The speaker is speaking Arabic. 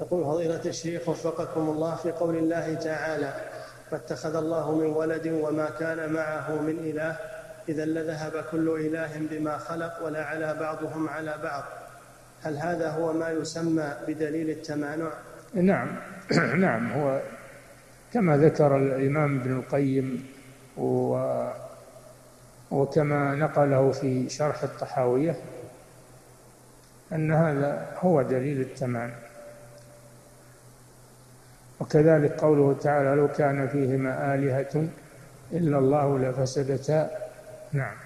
يقول فضيلة الشيخ وفقكم الله في قول الله تعالى فاتخذ الله من ولد وما كان معه من إله إذا لذهب كل إله بما خلق ولا على بعضهم على بعض. هل هذا هو ما يسمى بدليل التمانع؟ نعم. نعم. هو كما ذكر الإمام ابن القيم و وكما نقله في شرح الطحاوية أن هذا هو دليل التمام وكذلك قوله تعالى لو كان فيهما آلهة إلا الله لفسدتا. نعم.